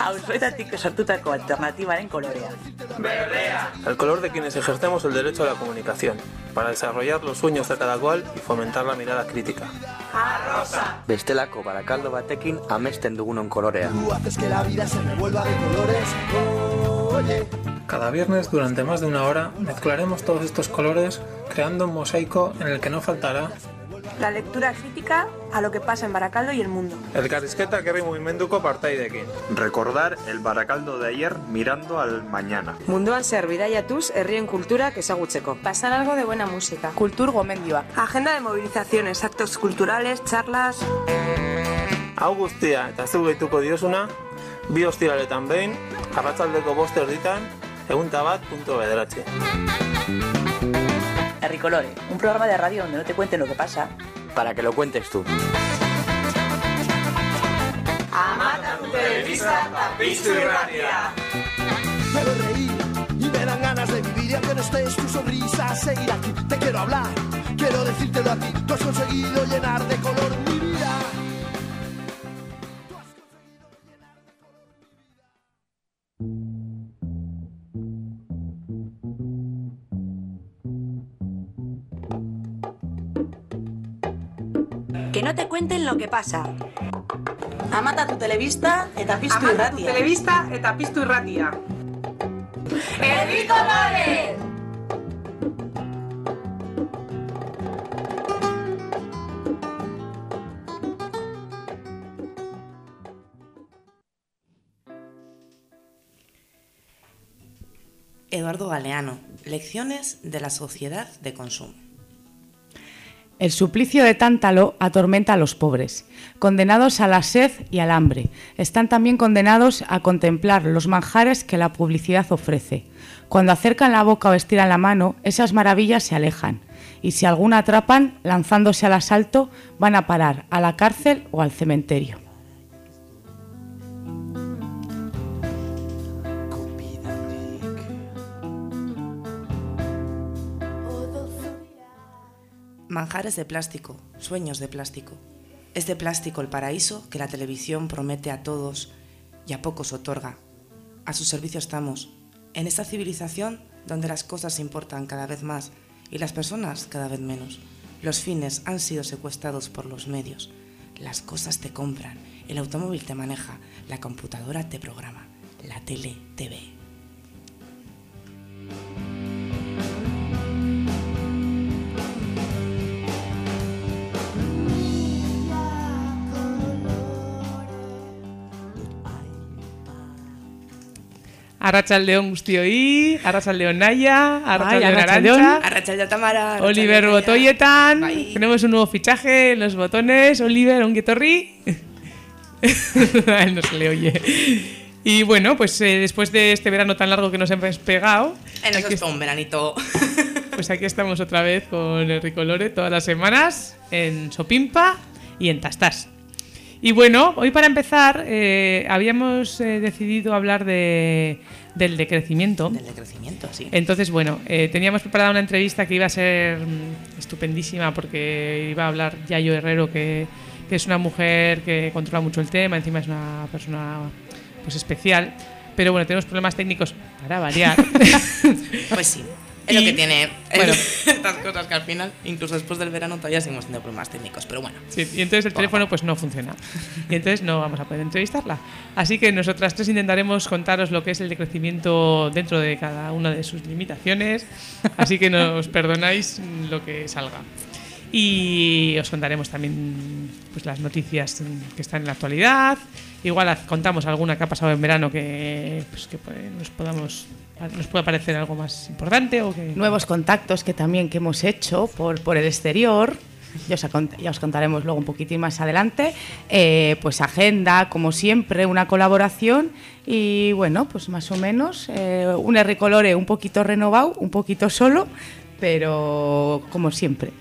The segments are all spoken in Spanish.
Auzoetatik sortutako alternatibaren kolorea. Berrea. El color de quienes ejercemos el derecho a la comunicación, para desarrollar los sueños de cada cual y fomentar la mirada crítica. Arrosa. Bestelako barakaldo batekin amesten dugunon kolorea. Tú haces que la vida se revuelva de colores. Oye. Cada viernes, durante más de una hora, mezclaremos todos estos colores creando un mosaico en el que no faltará La lectura crítica a lo que pasa en Baracaldo y el mundo. elkarrizketa herri mugimenduko partaidekin. Recordar el Baracaldo de ayer mirando al mañana. Munduan zer bidaiatuz herrien kulturak ezagutzeko. Pasar algo de buena música. Kultur gomendioa. Agenda de movilizaciones, actos culturales, charlas. Hau guztia eta zu gehituko diosuna, bi ostiraletan behin, arratzaldeko boste erditan, egunta bederatzi. Herricolore, un programa de radio donde no te cuenten lo que pasa. Para que lo cuentes tú. Quiero reír y me dan ganas de vivir y aunque no estés tu sonrisa seguir aquí. Te quiero hablar, quiero decírtelo a ti. Tú has conseguido llenar de color mi Que no te cuenten lo que pasa. Amata tu telebista eta piztu irratia. telebista eta piztu irratia. Herricolore! Eduardo Galeano, Lecciones de la sociedad de consumo. El suplicio de Tántalo atormenta a los pobres. Condenados a la sed y al hambre, están también condenados a contemplar los manjares que la publicidad ofrece. Cuando acercan la boca o estiran la mano, esas maravillas se alejan. Y si alguna atrapan, lanzándose al asalto, van a parar a la cárcel o al cementerio. Manjares de plástico, sueños de plástico. Es de plástico el paraíso que la televisión promete a todos y a pocos otorga. A su servicio estamos, en esta civilización donde las cosas importan cada vez más y las personas cada vez menos. Los fines han sido secuestrados por los medios. Las cosas te compran, el automóvil te maneja, la computadora te programa, la tele te ve. Arratsaldeon guztioi, Arratsaldeon Naya, Arratsaldeon arratsaldeon. Arancha, Arratsaldeon Tamara, Oliver Naya. Botoyetan. Bai. Tenemos un nuevo fichaje en los botones. Oliver, Onguetorri. A él no se le oye. Y bueno, pues eh, después de este verano tan largo que nos hemos pegado, En eso es un veranito. pues aquí estamos otra vez con el Ricolore todas las semanas en Sopimpa y en Tastas. Y bueno, hoy para empezar eh, habíamos eh, decidido hablar de, del decrecimiento. Del decrecimiento, sí. Entonces, bueno, eh, teníamos preparada una entrevista que iba a ser mm, estupendísima porque iba a hablar Yayo Herrero, que, que es una mujer que controla mucho el tema, encima es una persona pues especial. Pero bueno, tenemos problemas técnicos para variar. Pues sí. Es lo Y- que tiene bueno. estas cosas que al final, incluso después del verano, todavía seguimos teniendo problemas técnicos. Pero bueno. Sí, y entonces el teléfono pues no funciona. Y entonces no vamos a poder entrevistarla. Así que nosotras tres intentaremos contaros lo que es el decrecimiento dentro de cada una de sus limitaciones. Así que nos perdonáis lo que salga. Y os contaremos también pues, las noticias que están en la actualidad. Igual contamos alguna que ha pasado en verano que, pues, que puede- nos podamos nos pueda parecer algo más importante o Nuevos contactos que también que hemos hecho por, por el exterior. Ya os, contaremos luego un poquitín más adelante. Eh, pues agenda, como siempre, una colaboración y bueno, pues más o menos eh, un Ricolore un poquito renovado, un poquito solo, pero como siempre.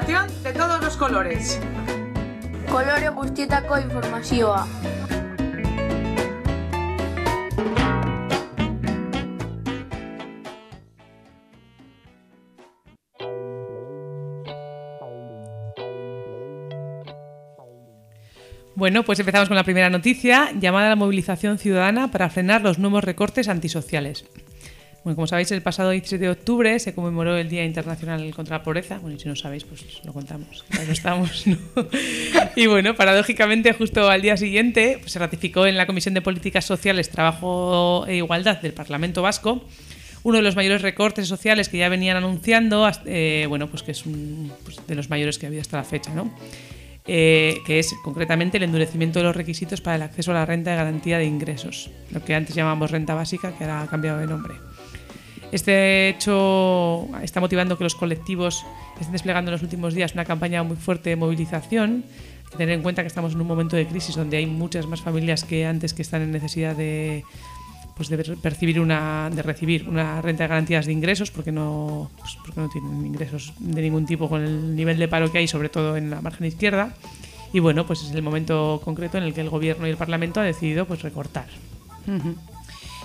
Información de todos los colores. Kolore guztietako informazioa. Bueno, pues empezamos con la primera noticia, llamada a la movilización ciudadana para frenar los nuevos recortes antisociales. Bueno, como sabéis, el pasado 17 de octubre se conmemoró el Día Internacional contra la Pobreza. Bueno, y si no sabéis, pues lo contamos. Ahí estamos. ¿no? Y bueno, paradójicamente, justo al día siguiente pues, se ratificó en la Comisión de Políticas Sociales, Trabajo e Igualdad del Parlamento Vasco uno de los mayores recortes sociales que ya venían anunciando, eh, bueno, pues que es un, pues de los mayores que había hasta la fecha, ¿no? Eh, que es concretamente el endurecimiento de los requisitos para el acceso a la renta de garantía de ingresos, lo que antes llamábamos renta básica, que ahora ha cambiado de nombre. Este hecho está motivando que los colectivos estén desplegando en los últimos días una campaña muy fuerte de movilización. Tener en cuenta que estamos en un momento de crisis donde hay muchas más familias que antes que están en necesidad de, pues de percibir una, de recibir una renta de garantías de ingresos porque no, pues porque no tienen ingresos de ningún tipo con el nivel de paro que hay, sobre todo en la margen izquierda. Y bueno, pues es el momento concreto en el que el gobierno y el parlamento ha decidido pues recortar. Uh -huh.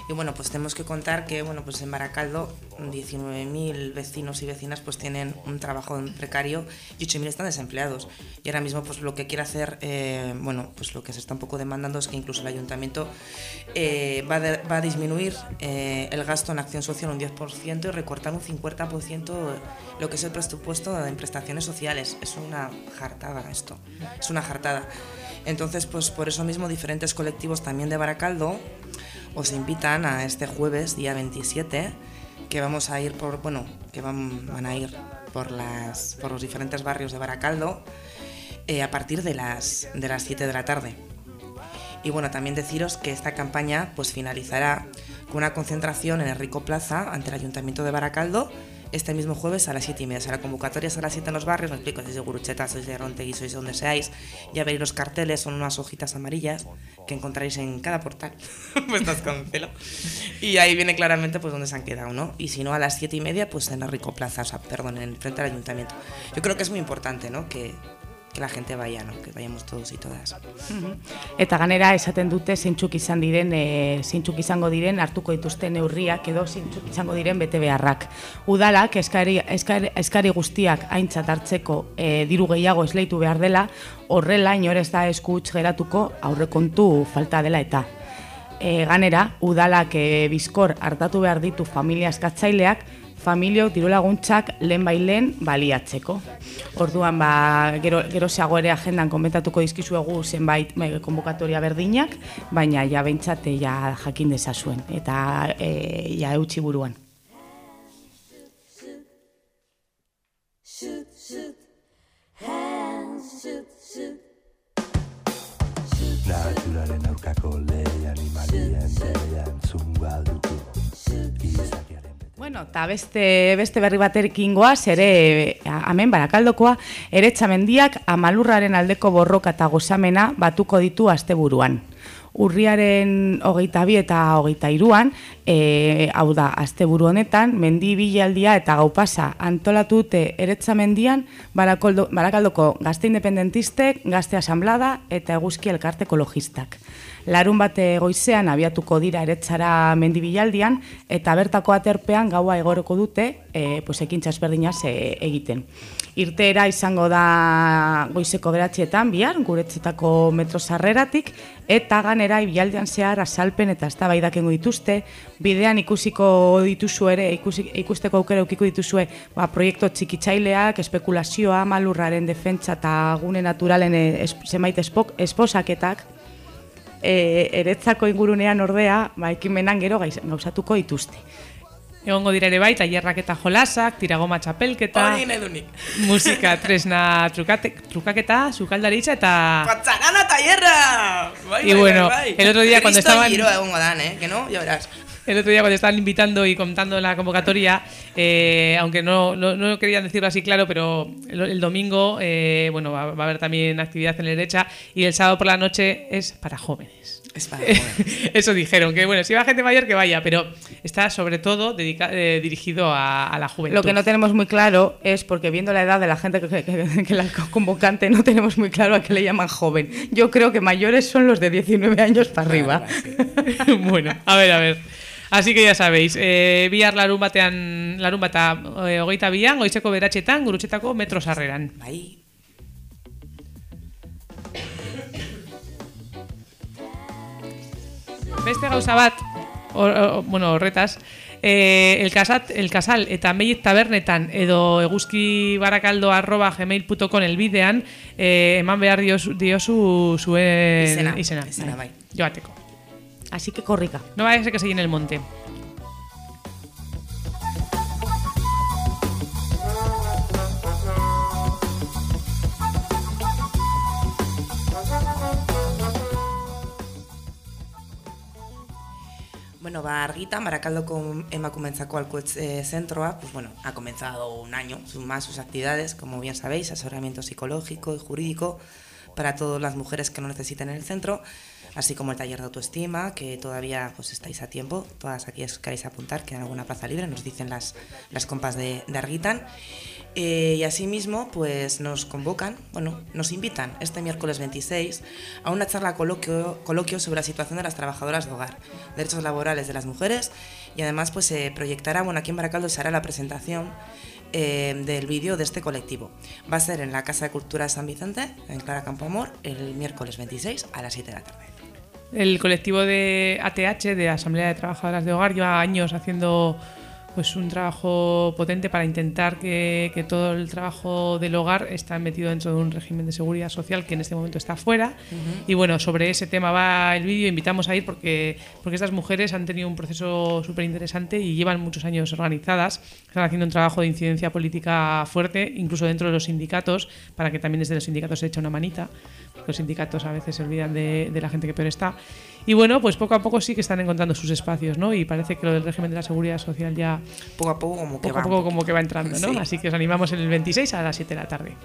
Y bueno, pues tenemos que contar que bueno, pues en Baracaldo 19.000 vecinos y vecinas pues tienen un trabajo precario y 8.000 están desempleados. Y ahora mismo pues lo que quiere hacer, eh, bueno, pues lo que se está un poco demandando es que incluso el ayuntamiento eh, va, de, va, a disminuir eh, el gasto en acción social un 10% y recortar un 50% lo que es el presupuesto en prestaciones sociales. Es una jartada esto, es una jartada. Entonces, pues por eso mismo diferentes colectivos también de Baracaldo os invitan a este jueves, día 27, que vamos a ir por, bueno, que van, van a ir por, las, por los diferentes barrios de Baracaldo eh, a partir de las, de las 7 de la tarde. Y bueno, también deciros que esta campaña pues finalizará con una concentración en el Rico Plaza ante el Ayuntamiento de Baracaldo este mismo jueves a las 7 y media. Será convocatorias a las 7 en los barrios, me explico, desde Gurucheta, sois de Rontegui, sois de donde seáis. Ya veréis los carteles, son unas hojitas amarillas que encontraréis en cada portal, puestas con celo. Y ahí viene claramente pues dónde se han quedado, ¿no? Y si no, a las 7 y media, pues en el Rico Plaza, o sea, perdón, en frente al ayuntamiento. Yo creo que es muy importante, ¿no? Que, que la gente vaya, ¿no? que vayamos todos y todas. Eta ganera esaten dute zeintzuk izan diren, e, zeintzuk izango diren hartuko dituzte neurriak edo zeintzuk izango diren bete beharrak. Udalak eskari, eskari, eskari guztiak aintzat hartzeko e, diru gehiago esleitu behar dela, horrela inorez da eskuts geratuko aurrekontu falta dela eta. E, ganera, udalak e, bizkor hartatu behar ditu familia eskatzaileak, familiok diru laguntzak lehen bailen baliatzeko. Orduan, ba, gero, gero ere agendan komentatuko dizkizuegu zenbait bai, konbokatoria berdinak, baina ja behintzate ja jakin dezazuen, eta e, ja eutxi buruan. Naturaren aurkako Bueno, eta beste, beste berri baterekin goaz, ere, hemen barakaldokoa, ere txamendiak amalurraren aldeko borroka eta gozamena batuko ditu asteburuan. Urriaren hogeita bi eta hogeita iruan, e, hau da, asteburu honetan, mendi bilaldia eta gaupasa antolatu dute eretzamendian barakaldoko gazte independentistek, gazte asamblada eta eguzki elkarte ekologistak. Larun bate goizean abiatuko dira eretzara mendibilaldian eta bertako aterpean gaua egoreko dute e, pues, ekintza ezberdinaz e, egiten. Irteera izango da goizeko beratxetan bihar, guretzetako metro sarreratik, eta ganera ibialdean zehar azalpen eta eztabaidakengo dituzte, bidean ikusiko dituzu ere, ikusi, ikusteko aukera ukiko dituzue ba, proiektu txikitzaileak, espekulazioa, malurraren defentsa eta gune naturalen es, zemait esposaketak, e, eretzako ingurunean ordea, ba, ekimenan gero gauzatuko dituzte. Egongo dira ere bai, tailerrak eta jolasak, tiragoma txapelketa, musika tresna trukate, trukaketa, sukaldaritza eta... ¡Patzarana taierra! Bai, Y bai, bueno, bai, bai. el otro día cuando Cristo estaban- giro egongo dan, eh? Que no, ya verás. El otro día cuando estaban invitando y contando la convocatoria, eh, aunque no, no, no querían decirlo así claro, pero el, el domingo eh, bueno, va, va a haber también actividad en la derecha y el sábado por la noche es para jóvenes. Es para Eso dijeron, que bueno, si va gente mayor que vaya, pero está sobre todo dedica- eh, dirigido a, a la juventud. Lo que no tenemos muy claro es porque viendo la edad de la gente que, que- que- que la convocante no tenemos muy claro a qué le llaman joven. Yo creo que mayores son los de 19 años para arriba. bueno, a ver, a ver. Así que ya sabéis, eh, bihar larun batean, larun bata eh, hogeita bian, goizeko beratxetan, gurutxetako metro sarreran. Bai. Beste gauza bat, hor- hor- bueno, horretaz, eh, el, casat, el casal eta meiet tabernetan edo eguzki barakaldo arroba gmail.com elbidean eh, eman behar diozu, diozu zuen Izena, izena. izena, bai. Joateko. Así que corrica. No vaya a ser que se llene el monte. Bueno, ba, argitan, Barakaldoko emakumentzako alcoholtze centroa, pues bueno, ha comenzado un año, más sus actividades, como bien sabéis, asesoramiento psicológico y jurídico para todas las mujeres que lo necesiten en el centro, así como el taller de autoestima, que todavía pues estáis a tiempo, todas aquellas que queráis apuntar, queda alguna plaza libre, nos dicen las, las compas de, de. Eh, y asimismo, pues nos convocan, bueno, nos invitan este miércoles 26 a una charla coloquio, sobre la situación de las trabajadoras de hogar, derechos laborales de las mujeres y además pues se proyectará, bueno, aquí en Baracaldo se hará la presentación eh, del vídeo de este colectivo. Va a ser en la Casa de Cultura San Vicente, en Clara Campoamor, el miércoles 26 a las 7 de la tarde. El colectivo de ATH, de Asamblea de Trabajadoras de Hogar, lleva años haciendo pues un trabajo potente para intentar que, que todo el trabajo del hogar está metido dentro de un régimen de seguridad social que en este momento está fuera. Y bueno, sobre ese tema va el vídeo, invitamos a ir porque, porque estas mujeres han tenido un proceso súper interesante y llevan muchos años organizadas, están haciendo un trabajo de incidencia política fuerte, incluso dentro de los sindicatos, para que también desde los sindicatos se eche una manita, los sindicatos a veces se olvidan de, de la gente que peor está. Y bueno, pues poco a poco sí que están encontrando sus espacios, ¿no? Y parece que lo del régimen de la seguridad social ya Poco a poco como que poco va a un poco poquito. como que va entrando, ¿no? Sí. Así que os animamos el 26 a las 7 de la tarde.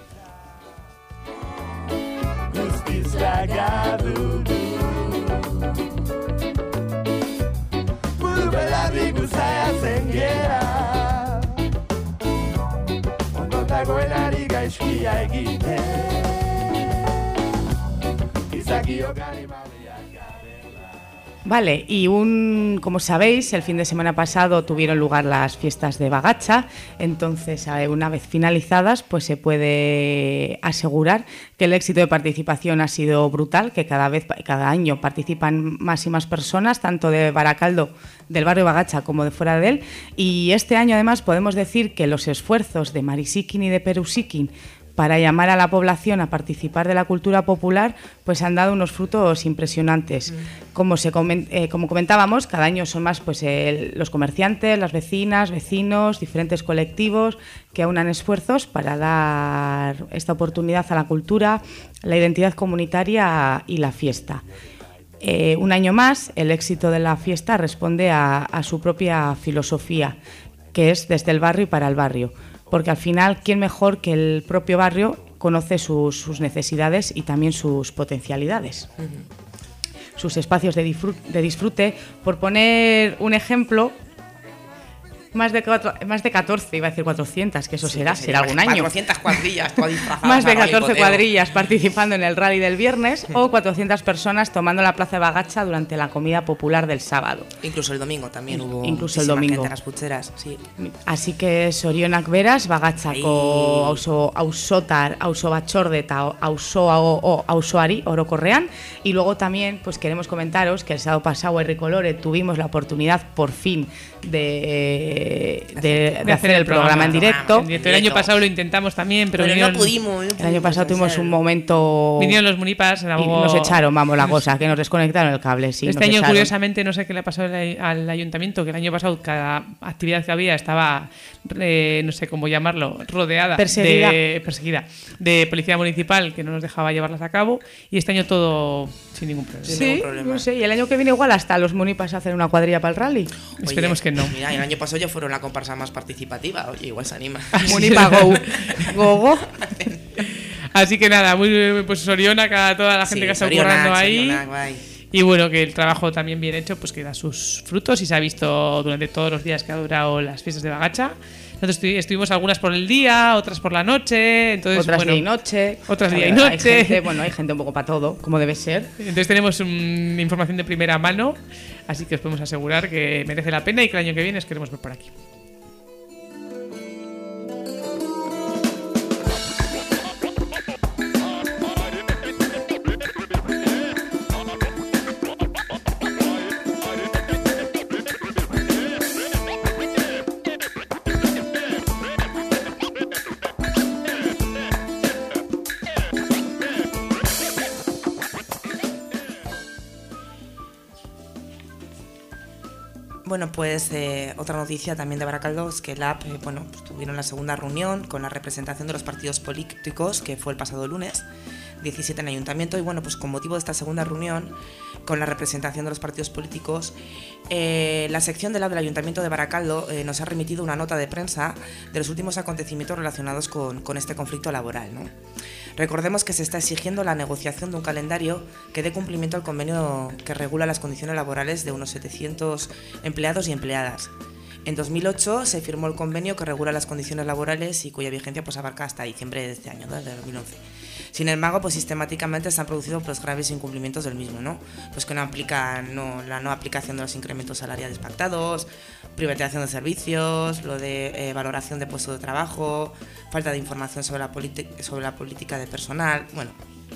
Vale, y un, como sabéis, el fin de semana pasado tuvieron lugar las fiestas de Bagacha, entonces eh, una vez finalizadas, pues se puede asegurar que el éxito de participación ha sido brutal, que cada vez, cada año participan más y más personas, tanto de Baracaldo, del barrio Bagacha, como de fuera de él, y este año además podemos decir que los esfuerzos de Marisikin y de Perusikin para llamar a la población a participar de la cultura popular, pues han dado unos frutos impresionantes. Como, se eh, como comentábamos, cada año son más pues, el- los comerciantes, las vecinas, vecinos, diferentes colectivos que aunan esfuerzos para dar esta oportunidad a la cultura, la identidad comunitaria y la fiesta. Eh, un año más, el éxito de la fiesta responde a, a su propia filosofía, que es desde el barrio y para el barrio. Porque al final, ¿quién mejor que el propio barrio conoce sus, sus necesidades y también sus potencialidades? Sus espacios de disfrute. Por poner un ejemplo, más de, cuatro- más de 14, iba a decir 400, que eso Sí, será, que será algún año. 400 cuadrillas, Más de a rollo 14 boteo. cuadrillas participando en el rally del viernes o 400 personas tomando la plaza de Bagacha durante la comida popular del sábado. Incluso el domingo también hubo Incluso el domingo. gente en las pucheras, sí. Así que sorionak beraz, bagatzako auzo, auzotar, auzo batxordeta, auzo, o, auzoari, orokorrean. Y luego también pues queremos comentaros que el sábado pasado en Ricolore tuvimos la oportunidad por fin de, de- de hacer el programa en directo. En directo. El año pasado lo intentamos también, pero, Pero no pudimos, no El año pasado tuvimos un momento... vinieron los munipas. y nos echaron, vamos, la cosa, que nos desconectaron el cable, sí. este año, echaron. curiosamente, no sé qué le ha pasado al ay- al ayuntamiento, que el año pasado cada actividad que había estaba, eh, no sé cómo llamarlo, rodeada Perseguida. de perseguida de policía municipal que no nos dejaba llevarlas a cabo y este año todo sin ningún problema. Sí, no sé, y el año que viene igual hasta los munipas hacen una cuadrilla para el rally. Esperemos que no. Mira, el año pasado ya fueron la comparsa más participativa. Oye, igual se anima. Munipa Go. Go, go. Así que nada, muy pues Sorionak a toda la gente Sí, que está currando ahí. Sorionak, bai. Y bueno, que el trabajo también bien hecho, pues que da sus frutos y se ha visto durante todos los días que ha durado las fiestas de Bagacha. Estu- estuvimos algunas por el día, otras por la noche, entonces Otras bueno, día y noche. Otras día y ver, hay noche. gente- bueno, hay gente un poco para todo, como debe ser. Entonces tenemos información de primera mano, así que os podemos asegurar que merece la pena y que el año que viene os queremos ver por aquí. Bueno, pues eh, otra noticia también de Baracaldo es que el AP, bueno, pues, tuvieron la segunda reunión con la representación de los partidos políticos, que fue el pasado lunes, 17 en ayuntamiento, y bueno, pues con motivo de esta segunda reunión con la representación de los partidos políticos, eh, la sección del lab del ayuntamiento de Baracaldo eh, nos ha remitido una nota de prensa de los últimos acontecimientos relacionados con, con este conflicto laboral, ¿no? Recordemos que se está exigiendo la negociación de un calendario que dé cumplimiento al convenio que regula las condiciones laborales de unos 700 empleados y empleadas. En 2008 se firmó el convenio que regula las condiciones laborales y cuya vigencia pues abarca hasta diciembre de este año, ¿no? de 2011. Sin embargo, pues sistemáticamente se han producido pues, graves incumplimientos del mismo, ¿no? Pues que no aplican no, la no aplicación de los incrementos salariales pactados, privatización de servicios, lo de eh, valoración de puestos de trabajo, falta de información sobre la, sobre la política de personal, bueno,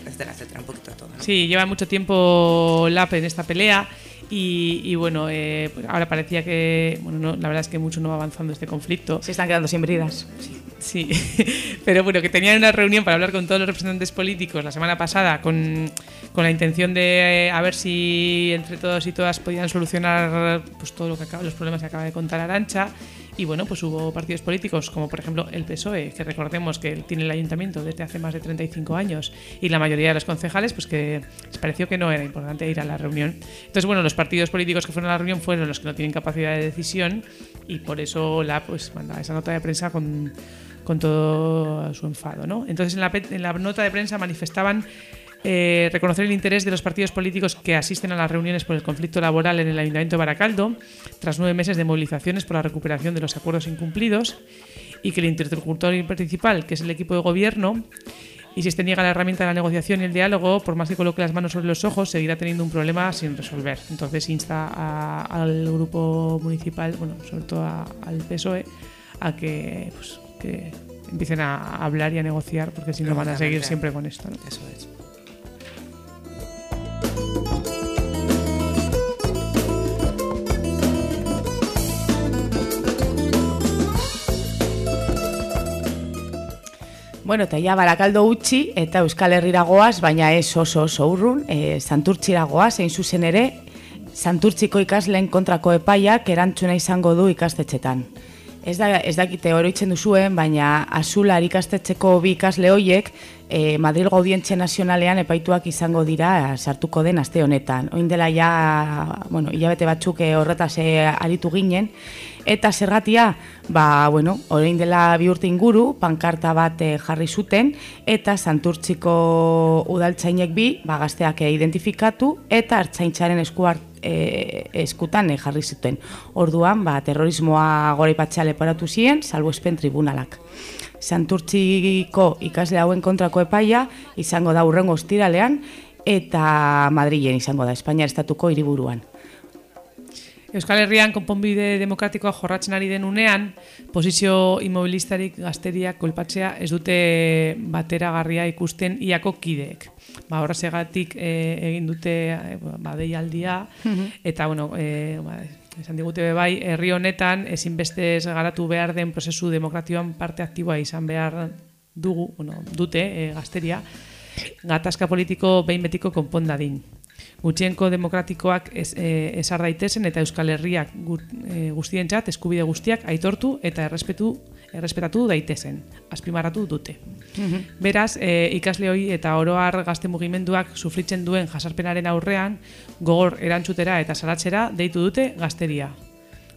etcétera, etcétera, un poquito de todo. ¿no? Sí, lleva mucho tiempo LAP en esta pelea y, y bueno, eh, pues ahora parecía que, bueno, no, la verdad es que mucho no va avanzando este conflicto. Se están quedando sin bridas. Sí, pero bueno, que tenían una reunión para hablar con todos los representantes políticos la semana pasada con, con la intención de eh, a ver si entre todos y todas podían solucionar pues, todo lo que acaba, los problemas que acaba de contar Arancha. Y bueno, pues hubo partidos políticos como por ejemplo el PSOE, que recordemos que tiene el ayuntamiento desde hace más de 35 años, y la mayoría de los concejales, pues que les pareció que no era importante ir a la reunión. Entonces, bueno, los partidos políticos que fueron a la reunión fueron los que no tienen capacidad de decisión y por eso la pues manda esa nota de prensa con, con todo su enfado. ¿no? Entonces en la, en la nota de prensa manifestaban eh, reconocer el interés de los partidos políticos que asisten a las reuniones por el conflicto laboral en el Ayuntamiento de Baracaldo, tras nueve meses de movilizaciones por la recuperación de los acuerdos incumplidos, y que el interlocutor principal, que es el equipo de gobierno, y si este niega la herramienta de la negociación y el diálogo, por más que coloque las manos sobre los ojos, seguirá teniendo un problema sin resolver. Entonces insta al grupo municipal, bueno, sobre todo a- al PSOE, a que, pues, que empiecen a hablar y a negociar, porque si no van a seguir siempre con esto. ¿no? Eso es. Bueno, eta ja barakaldo utzi eta Euskal Herrira goaz, baina ez oso oso urrun, e, Santurtzira goaz, egin zuzen ere, Santurtziko ikasleen kontrako epaiak erantzuna izango du ikastetxetan. Ez, da, ez dakite oroitzen duzuen, baina Azular ikastetxeko bi ikasle hoiek e, Madrilgo Audientzia Nazionalean epaituak izango dira sartuko den aste honetan. Oin dela ja, bueno, hilabete batzuk eh, horretaz eh, aritu ginen, eta zergatia, ba, bueno, orain dela bi urte inguru, pankarta bat eh, jarri zuten, eta Santurtziko udaltzainek bi, ba, gazteak eh, identifikatu, eta hartzaintzaren esku hart, e, eskutan eh, jarri zuten. Orduan, ba, terrorismoa goraipatzea leporatu ziren, salbuespen tribunalak. Santurtziko ikasle hauen kontrako epaia izango da urrengo ostiralean eta Madrilen izango da, Espainiar estatuko hiriburuan. Euskal Herrian konponbide demokratikoa jorratzen ari den unean, posizio immobilistarik gazteriak kolpatzea ez dute bateragarria ikusten iako kideek. Ba, horrezegatik e, egin dute e, ba, deialdia, Mhm. eta bueno, e, ba, esan digute bai, herri honetan ezinbestez garatu behar den prozesu demokratioan parte aktiboa izan behar dugu, bueno, dute e, gazteria, gatazka politiko behin betiko konpon dadin. Gutxienko demokratikoak ez, e, esar daitezen eta Euskal Herriak gu, e, guztientzat eskubide guztiak aitortu eta errespetu errespetatu daitezen, azpimarratu dute. Beraz, e, ikasle hori eta oroar gazte mugimenduak sufritzen duen jasarpenaren aurrean, gogor erantzutera eta salatzera deitu dute gazteria.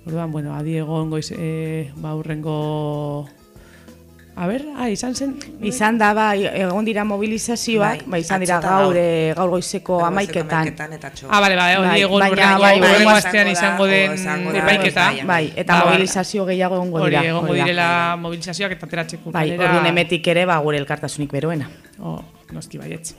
Orduan, bueno, adi egon goiz, e, ba, urrengo A ber, ah, izan zen... Izan da, bai, egon dira mobilizazioak, bai, izan dira gaur, eh, gaur goizeko amaiketan. Ah, bale, bai, hori egon baina, bai, urrengo bai, astean izango den epaiketa. Bai, eta Ba, ba. mobilizazio gehiago egongo dira. Hori, egongo hori direla mobilizazioak eta ateratzeko Bai, orduan emetik ere, ba, gure elkartasunik beroena. Oh, noski baietz.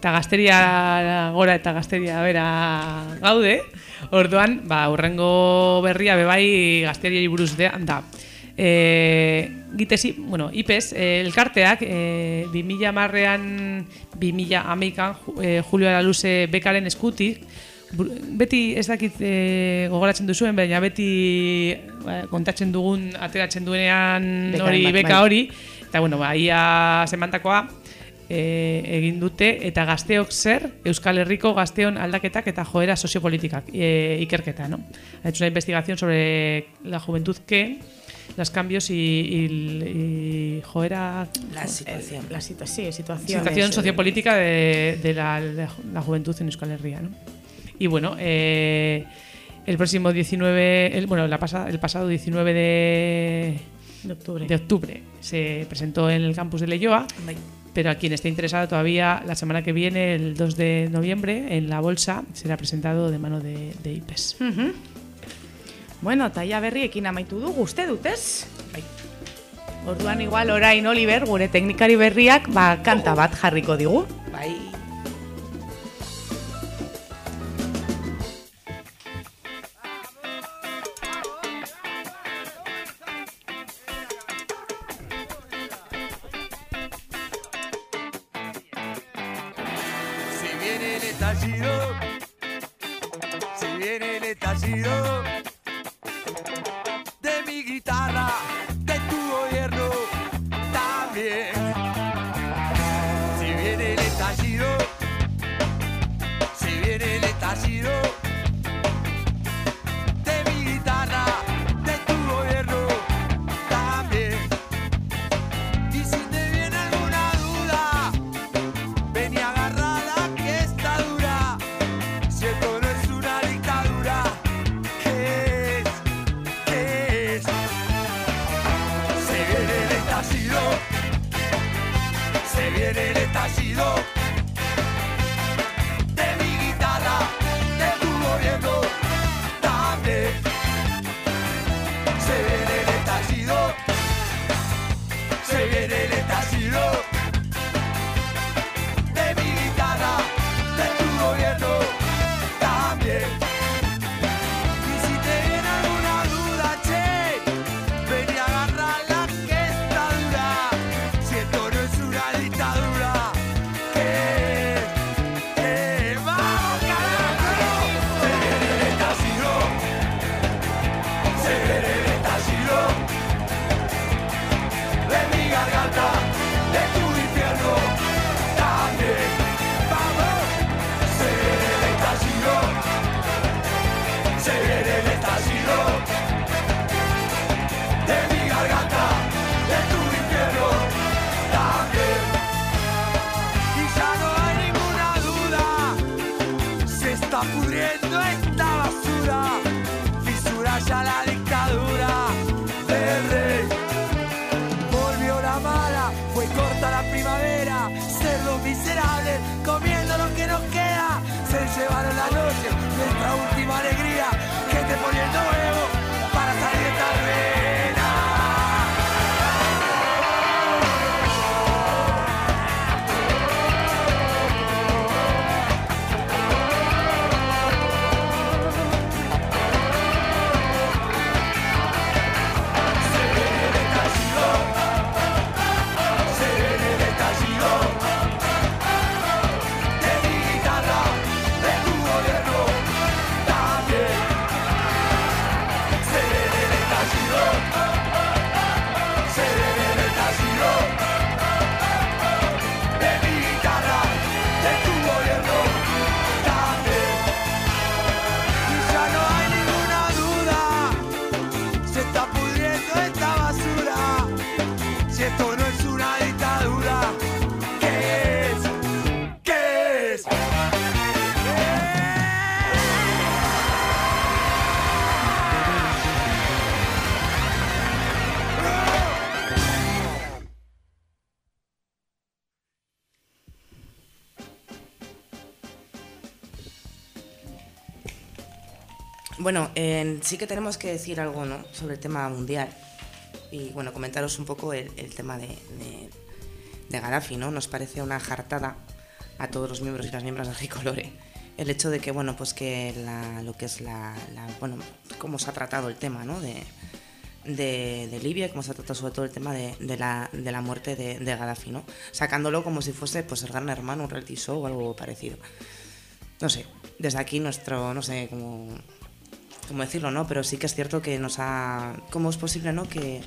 Eta gazteria gora eta gazteria bera gaude. Orduan, ba, urrengo berria bebai gazteriari buruz de, da. E, gitesi, bueno, IPES, e, elkarteak, e, 2000 marrean, 2000 ameikan, e, Julio Araluze bekaren eskutik, beti ez dakit e, gogoratzen duzuen, baina beti ba, kontatzen dugun, ateratzen duenean hori beka bai. hori, eta bueno, ba, ia zemantakoa, e, egin dute eta gazteok zer Euskal Herriko gazteon aldaketak eta joera soziopolitikak e, ikerketa, ¿no? Ha hecho una investigación sobre la juventud que los cambios y, y- y joera La situación. La situa sí, situación. situación sociopolítica de, de la, de la juventud en Euskal Herria, ¿no? Y bueno, eh, el próximo 19, el, bueno, la pasa- el pasado 19 de, De octubre. de octubre se presentó en el campus de Leyoa, pero a quien esté interesado todavía, la semana que viene, el 2 de noviembre, en la bolsa, será presentado de mano de, de IPES. Mhm. Bueno, eta ja berriekin amaitu dugu, uste dut, ez? Bai. Orduan igual orain Oliver, gure teknikari berriak, ba, kanta bat jarriko digu. Bai. Bueno, sí que tenemos que decir algo ¿no? sobre el tema mundial. Y bueno, comentaros un poco el, tema de, Gaddafi, ¿no? Nos parece una jartada a todos los miembros y las miembros de Ricolore el hecho de que, bueno, pues que la, lo que es la, bueno, cómo se ha tratado el tema, ¿no? De, de, Libia, cómo se ha tratado sobre todo el tema de, de la, de la muerte de, Gaddafi, ¿no? Sacándolo como si fuese, pues, el gran hermano, un reality show o algo parecido. No sé, desde aquí nuestro, no sé cómo, cómo decirlo, ¿no? Pero sí que es cierto que nos ha... ¿Cómo es posible, no? Que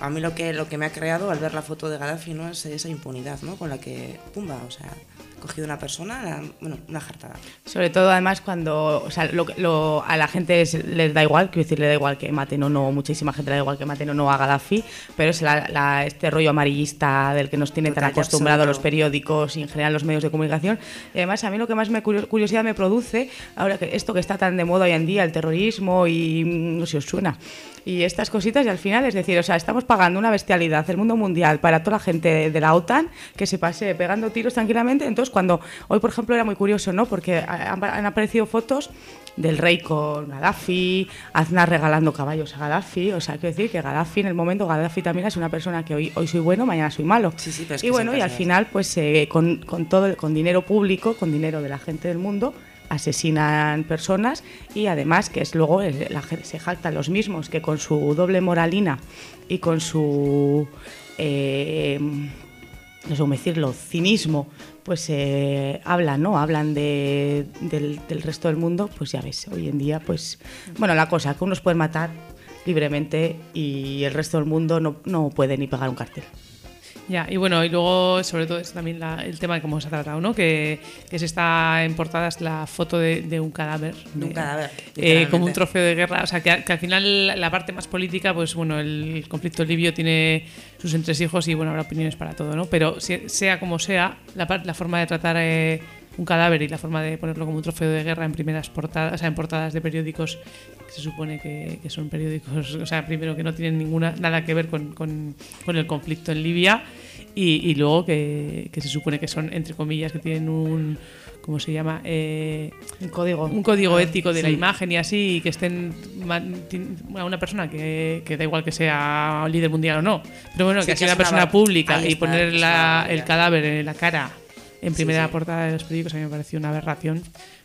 a mí lo que, lo que me ha creado al ver la foto de Gaddafi, ¿no? Es esa impunidad, ¿no? Con la que, pumba, o sea, cogido una persona, bueno, una jartada. Sobre todo, además, cuando o sea, lo, lo- a la gente es- les da igual, quiero decir, le da igual que maten o no, muchísima gente le da igual que maten o no a Gaddafi, pero es la- la- este rollo amarillista del que nos tienen tan Total acostumbrados los periódicos y en general los medios de comunicación. Y además, a mí lo que más me curio- curiosidad me produce, ahora que esto que está tan de moda hoy en día, el terrorismo y no sé si os suena. Y estas cositas, y al final, es decir, o sea, estamos pagando una bestialidad, el mundo mundial, para toda la gente de la OTAN que se pase pegando tiros tranquilamente. Entonces, cuando hoy, por ejemplo, era muy curioso, ¿no? Porque han, han aparecido fotos del rey con Gaddafi, Aznar regalando caballos a Gaddafi. O sea, quiero decir que Gaddafi, en el momento, Gaddafi también es una persona que hoy, hoy soy bueno, mañana soy malo. Sí, sí, pero es y que bueno, y al final, pues eh, con, con todo, con dinero público, con dinero de la gente del mundo, asesinan personas y además que es luego eh, la se jactan los mismos que con su doble moralina y con su eh, no sé cómo decirlo cinismo pues eh, hablan no hablan de, del, resto del mundo pues ya ves hoy en día pues bueno la cosa que unos pueden matar libremente y el resto del mundo no, no puede ni pegar un cartel Ya, y bueno, y luego sobre todo es también la- el tema de cómo se ha tratado, ¿no? Que, que se está en portadas la foto de, de un cadáver. De un cadáver, eh, como un trofeo de guerra. O sea, que, al final la parte más política, pues bueno, el conflicto libio tiene sus entresijos y bueno, habrá opiniones para todo, ¿no? Pero se- sea como sea, la, la forma de tratar eh, un cadáver y la forma de ponerlo como un trofeo de guerra en primeras portadas, o sea, en portadas de periódicos que se supone que, que son periódicos, o sea, primero que no tienen ninguna nada que ver con, con- con el conflicto en Libia y, y luego que, que se supone que son, entre comillas, que tienen un, ¿cómo se llama? Eh, un código. Un código ético de la imagen y así, y que estén a una persona que, que da igual que sea líder mundial o no, pero bueno, Sí, que sea una persona pública y está, poner es una la- barbaridad. el cadáver en la cara en Sí, primera sí. portada de los periódicos a mí me pareció una aberración.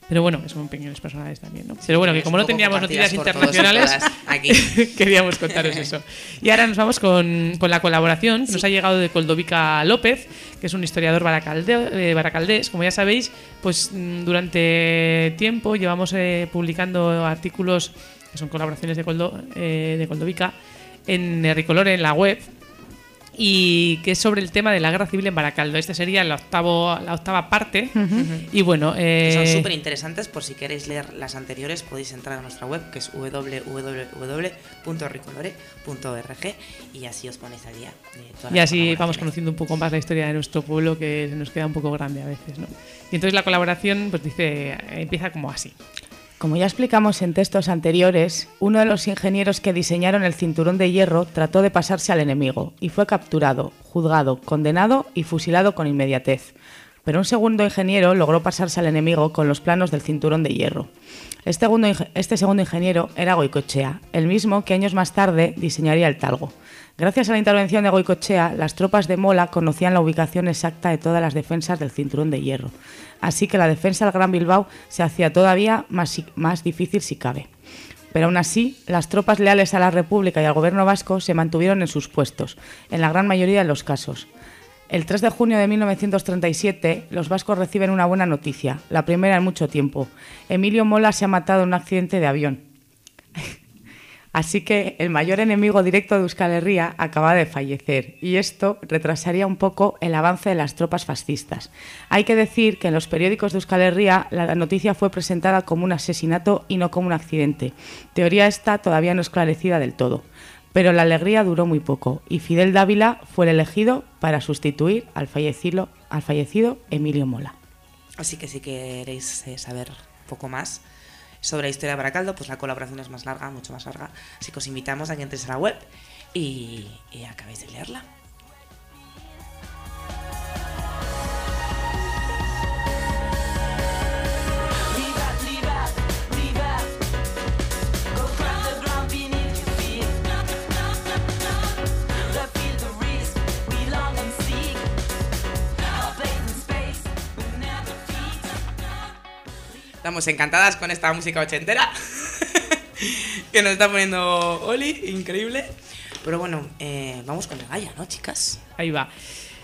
Pero bueno, que son opiniones personales también, ¿no? Pero bueno, que como no teníamos noticias internacionales, aquí. queríamos contaros eso. Y ahora nos vamos con, con la colaboración que nos ha llegado de Coldovica López, que es un historiador baracalde- eh, baracaldés. Como ya sabéis, pues mm, durante tiempo llevamos eh, publicando artículos que son colaboraciones de, Coldo, eh, de Coldovica en Ricolore, en la web, y que es sobre el tema de la guerra civil en Baracaldo. Este sería la, octavo, la octava parte. Y bueno, eh, son súper interesantes, por si queréis leer las anteriores podéis entrar a nuestra web que es www.ricolore.org y así os ponéis al día. de todas Y así vamos conociendo un poco más la historia de nuestro pueblo que se nos queda un poco grande a veces, ¿no? Y entonces la colaboración pues dice empieza como así. Como ya explicamos en textos anteriores, uno de los ingenieros que diseñaron el cinturón de hierro trató de pasarse al enemigo y fue capturado, juzgado, condenado y fusilado con inmediatez. Pero un segundo ingeniero logró pasarse al enemigo con los planos del cinturón de hierro. Este segundo, este ingeniero era Goicochea, el mismo que años más tarde diseñaría el talgo. Gracias a la intervención de Goicochea, las tropas de Mola conocían la ubicación exacta de todas las defensas del cinturón de hierro. Así que la defensa del Gran Bilbao se hacía todavía más, más difícil si cabe. Pero aún así, las tropas leales a la República y al gobierno vasco se mantuvieron en sus puestos, en la gran mayoría de los casos. El 3 de junio de 1937, los vascos reciben una buena noticia, la primera en mucho tiempo. Emilio Mola se ha matado en un accidente de avión. Así que el mayor enemigo directo de Euskal Herria acaba de fallecer y esto retrasaría un poco el avance de las tropas fascistas. Hay que decir que en los periódicos de Euskal Herria la noticia fue presentada como un asesinato y no como un accidente. Teoría esta todavía no esclarecida del todo. Pero la alegría duró muy poco y Fidel Dávila fue el elegido para sustituir al fallecido, al fallecido Emilio Mola. Así que si queréis eh, saber poco más sobre la historia de Baracaldo, pues la colaboración es más larga, mucho más larga. Así que os invitamos a que entréis a la web y, y acabéis de leerla. Estamos encantadas con esta música ochentera que nos está poniendo Oli, increíble. Pero bueno, eh, vamos con el Gaia, ¿no, chicas? Ahí va.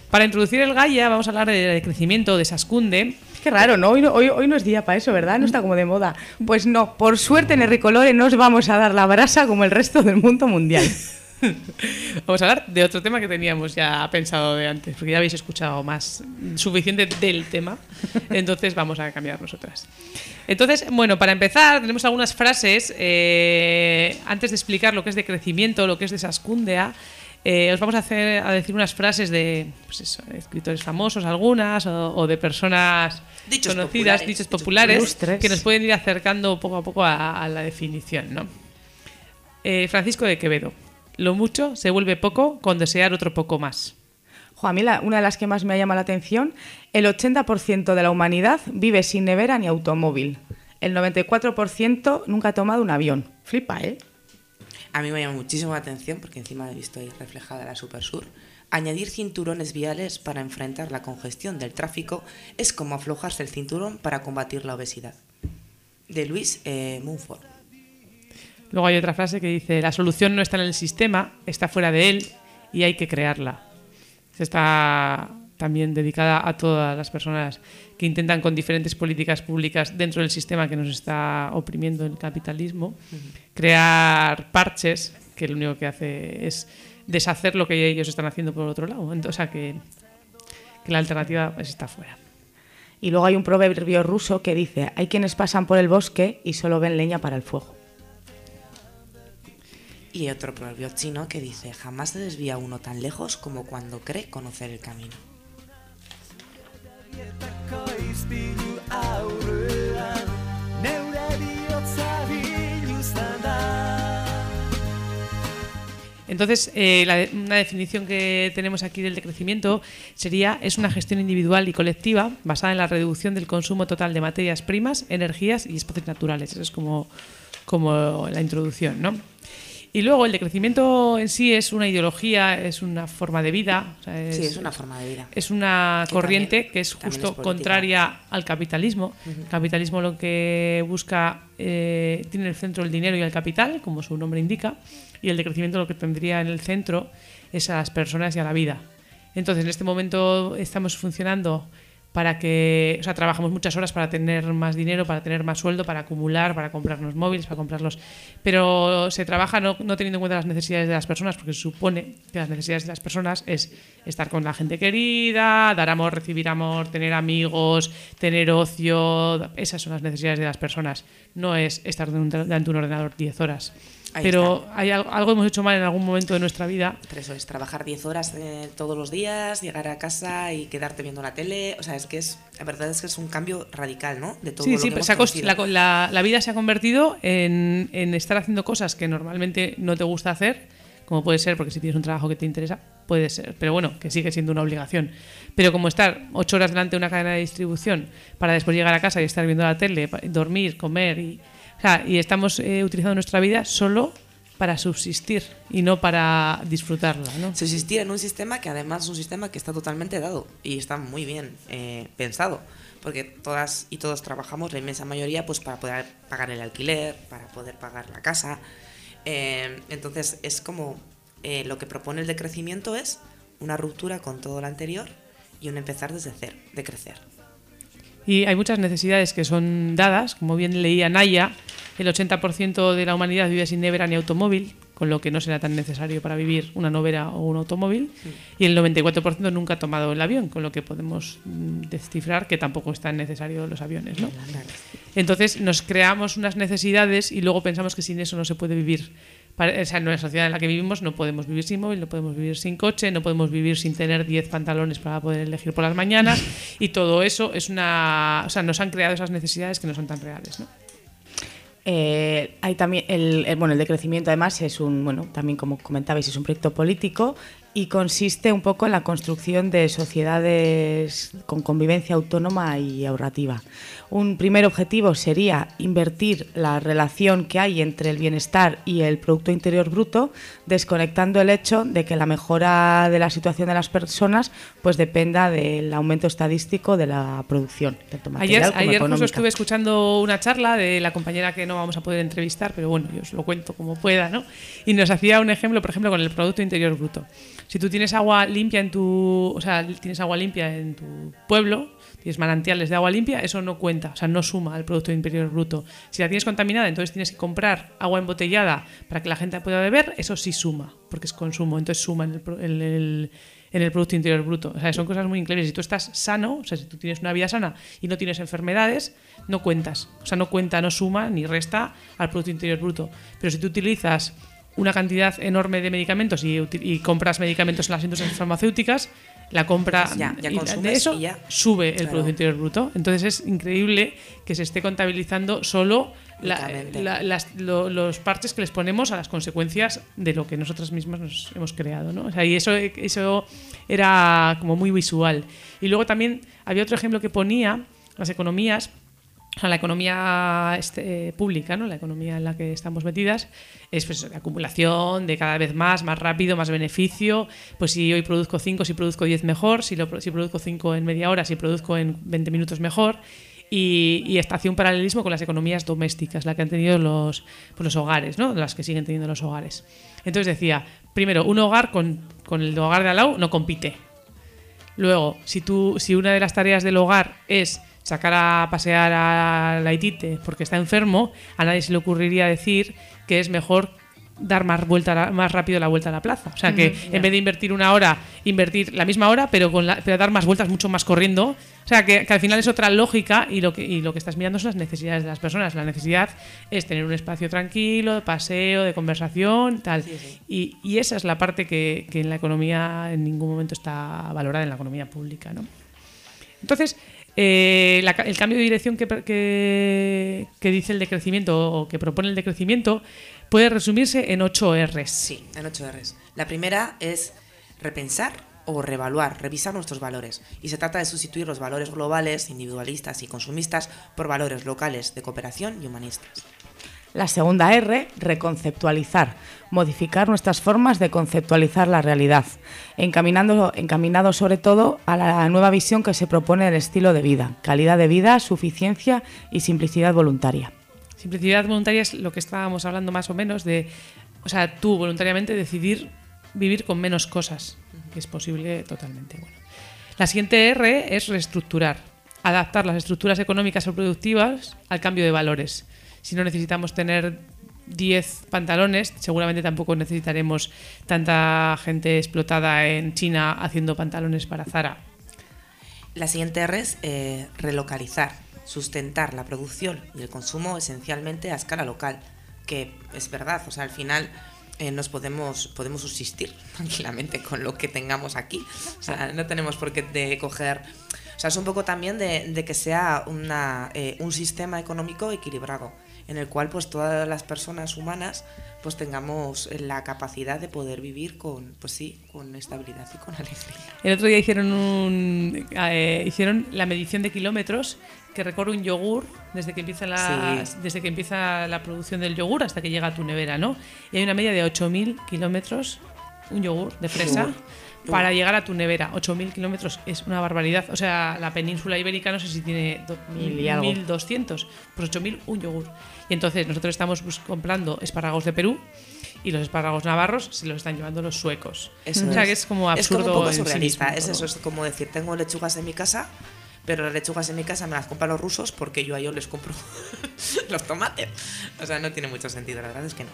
Para introducir el Gaia vamos a hablar de crecimiento, de Sascunde. Qué raro, ¿no? Hoy, no- hoy, hoy no es día para eso, ¿verdad? No está como de moda. Pues no, por suerte en el Ricolore no os vamos a dar la brasa como el resto del mundo mundial. Vamos a hablar de otro tema que teníamos ya pensado de antes, porque ya habéis escuchado más suficiente del tema. Entonces vamos a cambiar nosotras. Entonces, bueno, para empezar, tenemos algunas frases. eh, antes de explicar lo que es de crecimiento, lo que es de Sascundea, eh, os vamos a, hacer, a decir unas frases de pues eso, escritores famosos, algunas, o, o de personas Dichos conocidas, populares, dichos populares, ilustres. que nos pueden ir acercando poco a poco a, a la definición, ¿no? Eh, Francisco de Quevedo. Lo mucho se vuelve poco con desear otro poco más. Jo, a mí la- una de las que más me llama la atención, el 80% de la humanidad vive sin nevera ni automóvil. El 94% nunca ha tomado un avión. Flipa, ¿eh? A mí me llama muchísimo la atención porque encima he visto ahí reflejada la Supersur. Añadir cinturones viales para enfrentar la congestión del tráfico es como aflojarse el cinturón para combatir la obesidad. De Luis eh, Mumford. Luego hay otra frase que dice, la solución no está en el sistema, está fuera de él y hay que crearla. Está también dedicada a todas las personas que intentan con diferentes políticas públicas dentro del sistema que nos está oprimiendo el capitalismo, crear parches que lo único que hace es deshacer lo que ellos están haciendo por otro lado. Entonces, o sea que, que la alternativa pues, está fuera. Y luego hay un proverbio ruso que dice, hay quienes pasan por el bosque y solo ven leña para el fuego. Y otro proverbio chino que dice, jamás se desvía uno tan lejos como cuando cree conocer el camino. Entonces, eh, la una definición que tenemos aquí del decrecimiento sería es una gestión individual y colectiva basada en la reducción del consumo total de materias primas, energías y espacios naturales. Eso es como, como la introducción, ¿no? Y luego el decrecimiento en sí es una ideología, es una forma de vida. o sea, Sí, es una forma de vida. Es una Que corriente también- que es justo es contraria al capitalismo. El capitalismo lo que busca, eh, tiene en el centro el dinero y el capital, como su nombre indica, y el decrecimiento lo que tendría en el centro es a las personas y a la vida. Entonces, en este momento estamos funcionando para que, o sea, trabajamos muchas horas para tener más dinero, para tener más sueldo, para acumular, para comprarnos móviles, para comprarlos. Pero se trabaja no, no teniendo en cuenta las necesidades de las personas, porque se supone que las necesidades de las personas es estar con la gente querida, dar amor, recibir amor, tener amigos, tener ocio. Esas son las necesidades de las personas. No es estar delante de un ordenador 10 horas. Ahí Pero hay algo, algo hemos hecho mal en algún momento de nuestra vida. Pero eso es trabajar 10 horas eh, todos los días, llegar a casa y quedarte viendo la tele. O sea, es que es, la verdad es que es un cambio radical, ¿no? De todo Sí, lo sí, que pero hemos la, la- la vida se ha convertido en, en estar haciendo cosas que normalmente no te gusta hacer, como puede ser, porque si tienes un trabajo que te interesa, puede ser, pero bueno, que sigue siendo una obligación. Pero como estar ocho horas delante de una cadena de distribución para después llegar a casa y estar viendo la tele, dormir, comer, y, y estamos eh, utilizando nuestra vida solo para subsistir y no para disfrutarla, ¿no? Subsistir en un sistema que además es un sistema que está totalmente dado y está muy bien eh, pensado. Porque todas y todos trabajamos, la inmensa mayoría, pues para poder pagar el alquiler, para poder pagar la casa. Eh, entonces es como eh, lo que propone el decrecimiento es una ruptura con todo lo anterior y un empezar desde cero, de crecer. Y hay muchas necesidades que son dadas, como bien leía Naya, el 80% de la humanidad vive sin nevera ni automóvil, con lo que no será tan necesario para vivir una nevera o un automóvil, y el 94% nunca ha tomado el avión, con lo que podemos mm, descifrar que tampoco están necesarios los aviones. ¿no? Entonces nos creamos unas necesidades y luego pensamos que sin eso no se puede vivir. En la sociedad en la que vivimos no podemos vivir sin móvil, no podemos vivir sin coche, no podemos vivir sin tener 10 pantalones para poder elegir por las mañanas y todo eso es una... O sea, nos han creado esas necesidades que no son tan reales, ¿no? Eh, hay también el, el- bueno el decrecimiento además es un bueno también como comentabais es un proyecto político y consiste un poco en la construcción de sociedades con convivencia autónoma y ahorrativa. Un primer objetivo sería invertir la relación que hay entre el bienestar y el Producto Interior Bruto, desconectando el hecho de que la mejora de la situación de las personas pues dependa del aumento estadístico de la producción. Tanto Ayer, como ayer justo estuve escuchando una charla de la compañera que no vamos a poder entrevistar, pero bueno, yo os lo cuento como pueda, ¿no? Y nos hacía un ejemplo, por ejemplo, con el Producto Interior Bruto. Si tú tienes agua limpia en tu, o sea, tienes agua limpia en tu pueblo, tienes manantiales de agua limpia, eso no cuenta, o sea, no suma al Producto Interior Bruto. Si la tienes contaminada, entonces tienes que comprar agua embotellada para que la gente pueda beber, eso sí suma, porque es consumo, entonces suma en el, en el- en el Producto Interior Bruto. O sea, son cosas muy increíbles. Si tú estás sano, o sea, si tú tienes una vida sana y no tienes enfermedades, no cuentas. O sea, no cuenta, no suma ni resta al Producto Interior Bruto. Pero si tú utilizas una cantidad enorme de medicamentos y, compras medicamentos en las industrias farmacéuticas, la compra Pues ya, ya y de eso y ya. sube el Claro. Producto Interior Bruto. Entonces es increíble que se esté contabilizando solo la- Únicamente. la- las- lo- los parches que les ponemos a las consecuencias de lo que nosotras mismas nos hemos creado. ¿no? O sea, y eso, eso era como muy visual. Y luego también había otro ejemplo que ponía, las economías, o sea, la economía este, pública, ¿no? la economía en la que estamos metidas, es pues, de acumulación, de cada vez más, más rápido, más beneficio. Pues si hoy produzco 5, si produzco 10 mejor, si, lo, si produzco 5 en media hora, si produzco en 20 minutos mejor. Y, y esta hace un paralelismo con las economías domésticas, la que han tenido los, pues, los hogares, ¿no? las que siguen teniendo los hogares. Entonces decía, primero, un hogar con, con el hogar de al no compite. Luego, si, tú, si una de las tareas del hogar es sacar a pasear a la Itite porque está enfermo, a nadie se le ocurriría decir que es mejor dar más vuelta más rápido la vuelta a la plaza. O sea que en vez de invertir una hora, invertir la misma hora, pero con la- pero dar más vueltas mucho más corriendo. O sea que, que al final es otra lógica y lo que y lo que estás mirando son las necesidades de las personas. La necesidad es tener un espacio tranquilo, de paseo, de conversación, tal. Y, y esa es la parte que, que en la economía en ningún momento está valorada en la economía pública, ¿no? Entonces, eh, el cambio de dirección que, dice el decrecimiento o que propone el decrecimiento puede resumirse en 8 R's. Sí, en 8 R's. La primera es repensar o reevaluar, revisar nuestros valores. Y se trata de sustituir los valores globales, individualistas y consumistas por valores locales de cooperación y humanistas. La segunda R, reconceptualizar, modificar nuestras formas de conceptualizar la realidad, encaminando, encaminado sobre todo a la nueva visión que se propone del estilo de vida, calidad de vida, suficiencia y simplicidad voluntaria. Simplicidad voluntaria es lo que estábamos hablando más o menos de, o sea, tú voluntariamente decidir vivir con menos cosas, que es posible totalmente. Bueno. La siguiente R es reestructurar, adaptar las estructuras económicas o productivas al cambio de valores. Si no necesitamos tener 10 pantalones, seguramente tampoco necesitaremos tanta gente explotada en China haciendo pantalones para Zara. La siguiente R es eh, relocalizar, sustentar la producción y el consumo esencialmente a escala local, que es verdad, o sea, al final eh, nos podemos, podemos subsistir tranquilamente con lo que tengamos aquí, o sea, no tenemos por qué de coger... O sea, es un poco también de, de que sea una, eh, un sistema económico equilibrado, en el cual pues todas las personas humanas pues tengamos la capacidad de poder vivir con, pues sí, con estabilidad y con alegría. El otro día hicieron un eh, hicieron la medición de kilómetros que recorre un yogur desde que empieza la Sí. desde que empieza la producción del yogur hasta que llega a tu nevera, ¿no? Y hay una media de 8.000 kilómetros un yogur de fresa para llegar a tu nevera. 8.000 kilómetros es una barbaridad. O sea, la península ibérica no sé si tiene do- Mil y algo. 1.200, pues 8.000 un yogur. Y entonces nosotros estamos comprando espárragos de Perú y los espárragos navarros se los están llevando los suecos. Eso o sea, que es como absurdo. Es como un poco en sí surrealista. mismo es eso, es como decir, tengo lechugas en mi casa, pero las lechugas en mi casa me las compran los rusos porque yo a ellos les compro los tomates. O sea, no tiene mucho sentido, la verdad es que no.